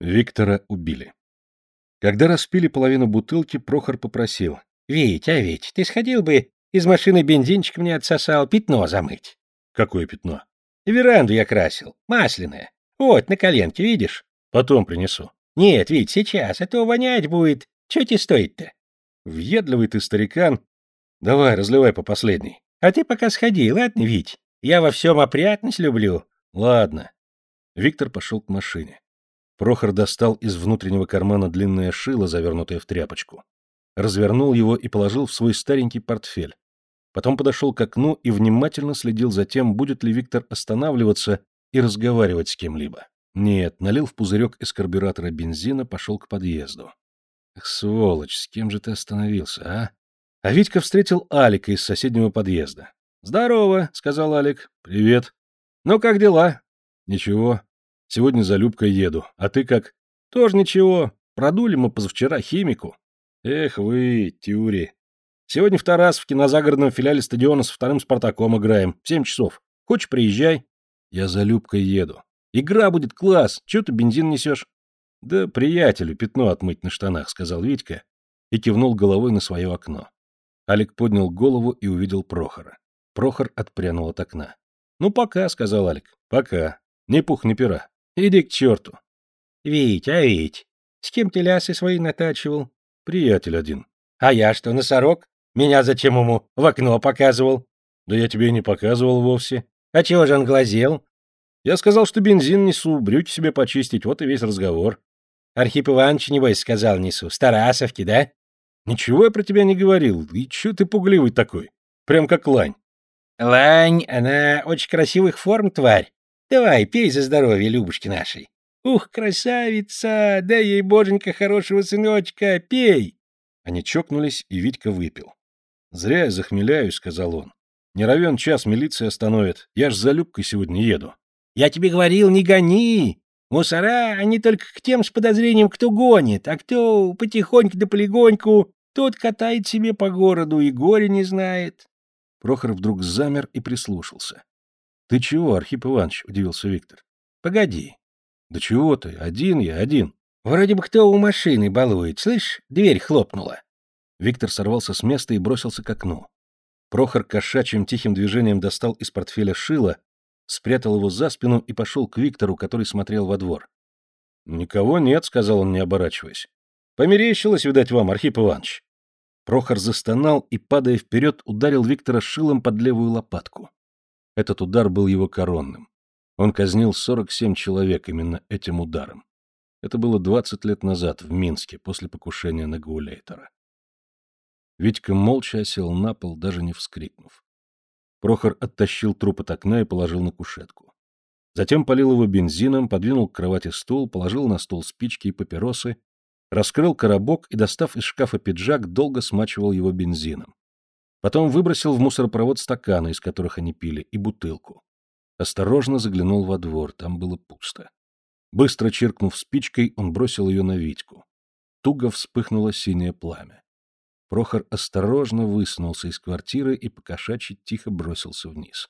Виктора убили. Когда распили половину бутылки, Прохор попросил. — Вить, а Вить, ты сходил бы, из машины бензинчик мне отсосал, пятно замыть. — Какое пятно? — Веранду я красил, масляное. Вот, на коленке, видишь? — Потом принесу. — Нет, Вить, сейчас, а то вонять будет. Че тебе стоит-то? — Въедливый ты старикан. Давай, разливай по последней. — А ты пока сходи, ладно, Вить? Я во всем опрятность люблю. — Ладно. Виктор пошел к машине. Прохор достал из внутреннего кармана длинное шило, завернутое в тряпочку. Развернул его и положил в свой старенький портфель. Потом подошел к окну и внимательно следил за тем, будет ли Виктор останавливаться и разговаривать с кем-либо. Нет, налил в пузырек из карбюратора бензина, пошел к подъезду. Эх, сволочь, с кем же ты остановился, а? А Витька встретил Алика из соседнего подъезда. «Здорово», — сказал Алик. «Привет». «Ну, как дела?» «Ничего. Сегодня за Любкой еду. А ты как? Тоже ничего. Продули мы позавчера химику. Эх вы, Тюри. Сегодня в Тарасовке на загородном филиале стадиона со вторым Спартаком играем. В семь часов. Хочешь, приезжай. Я за Любкой еду. Игра будет класс. Чего ты бензин несешь? Да приятелю пятно отмыть на штанах, сказал Витька и кивнул головой на свое окно. Алик поднял голову и увидел Прохора. Прохор отпрянул от окна. «Ну, пока», — сказал Алик. «Пока. Ни пух, ни пера. Иди к черту. — Вить, а Вить, с кем ты лясы свои натачивал? — Приятель один. — А я что, носорог? Меня зачем ему в окно показывал? — Да я тебе не показывал вовсе. — А чего же он глазел? — Я сказал, что бензин несу, брюки себе почистить, вот и весь разговор. — Архип Иванович, небось, сказал несу. С Тарасовки, да? — Ничего я про тебя не говорил. И чё ты пугливый такой? Прям как лань. — Лань, она очень красивых форм, тварь. Давай, пей за здоровье Любушки нашей. Ух, красавица! Дай ей, боженька, хорошего сыночка, пей!» Они чокнулись, и Витька выпил. «Зря я захмеляюсь», — сказал он. «Не равен час милиция остановит. Я ж за Любкой сегодня еду». «Я тебе говорил, не гони! Мусора, они только к тем с подозрением, кто гонит, а кто потихоньку да полегоньку, тот катает себе по городу и горе не знает». Прохор вдруг замер и прислушался. «Ты чего, Архип Иванович?» — удивился Виктор. «Погоди». «Да чего ты? Один я, один». «Вроде бы кто у машины балует, слышь? Дверь хлопнула». Виктор сорвался с места и бросился к окну. Прохор кошачьим тихим движением достал из портфеля шило, спрятал его за спину и пошел к Виктору, который смотрел во двор. «Никого нет», — сказал он, не оборачиваясь. «Померещилось, видать, вам, Архип Иванович». Прохор застонал и, падая вперед, ударил Виктора шилом под левую лопатку. Этот удар был его коронным. Он казнил 47 человек именно этим ударом. Это было 20 лет назад в Минске, после покушения на Гауляйтера. Витька молча осел на пол, даже не вскрикнув. Прохор оттащил труп от окна и положил на кушетку. Затем полил его бензином, подвинул к кровати стул, положил на стол спички и папиросы, раскрыл коробок и, достав из шкафа пиджак, долго смачивал его бензином. Потом выбросил в мусоропровод стаканы, из которых они пили, и бутылку. Осторожно заглянул во двор, там было пусто. Быстро чиркнув спичкой, он бросил ее на Витьку. Туго вспыхнуло синее пламя. Прохор осторожно высунулся из квартиры и покошачьи тихо бросился вниз.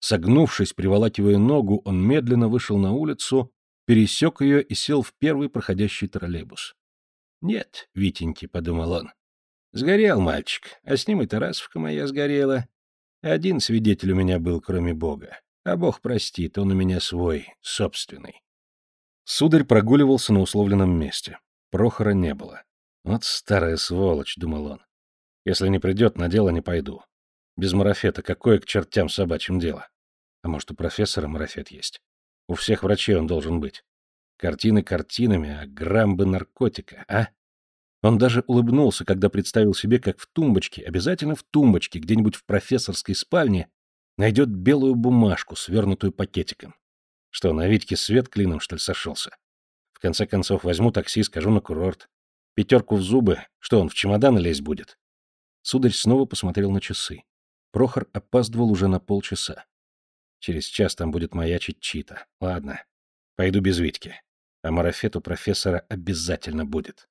Согнувшись, приволакивая ногу, он медленно вышел на улицу, пересек ее и сел в первый проходящий троллейбус. «Нет, Витеньки», — подумал он, Сгорел мальчик, а с ним и Тарасовка моя сгорела. Один свидетель у меня был, кроме Бога. А Бог простит, он у меня свой, собственный. Сударь прогуливался на условленном месте. Прохора не было. Вот старая сволочь, — думал он. Если не придет, на дело не пойду. Без марафета какое к чертям собачьим дело? А может, у профессора марафет есть? У всех врачей он должен быть. Картины картинами, а грамм наркотика, а? Он даже улыбнулся, когда представил себе, как в тумбочке, обязательно в тумбочке, где-нибудь в профессорской спальне, найдет белую бумажку, свернутую пакетиком. Что, на Витьке свет клином, что ли, сошелся? В конце концов, возьму такси, скажу на курорт. Пятерку в зубы. Что, он в чемодан лезть будет? Сударь снова посмотрел на часы. Прохор опаздывал уже на полчаса. Через час там будет маячить Чита. Ладно, пойду без Витьки. А марафет у профессора обязательно будет.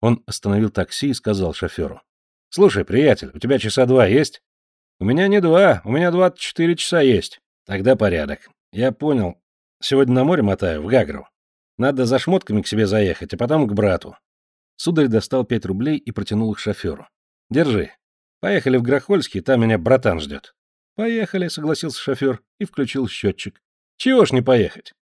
Он остановил такси и сказал шоферу. — Слушай, приятель, у тебя часа два есть? — У меня не два, у меня двадцать четыре часа есть. Тогда порядок. Я понял. Сегодня на море мотаю, в Гагру. Надо за шмотками к себе заехать, а потом к брату. Сударь достал пять рублей и протянул их шоферу. Держи. Поехали в Грохольский, там меня братан ждет. Поехали, согласился шофер и включил счетчик. Чего ж не поехать?